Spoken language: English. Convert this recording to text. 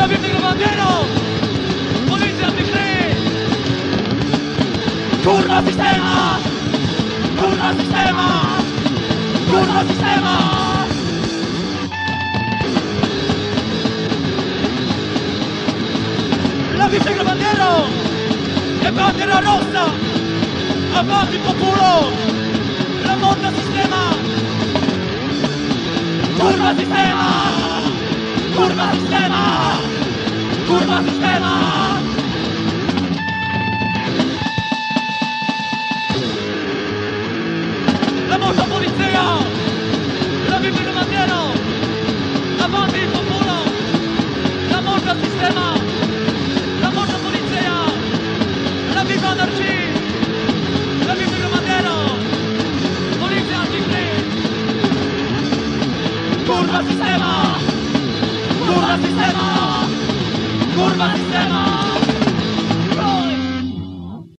la pierde Grabandero. Potenzia la P3. Kurwa sistema! Kurwa sistema! Kurwa sistema! La vista Grabandero! E bandiera rossa! Avanti popolo! La monta sistema! Kurwa sistema! Kurwa sistema! Kurwa sistema! La morta polizia! La viste che bandiera! Avanti popolo! La viva il bandero! Polizia anti-free! Kurwa sistema! Kurwa sistema! Sistema!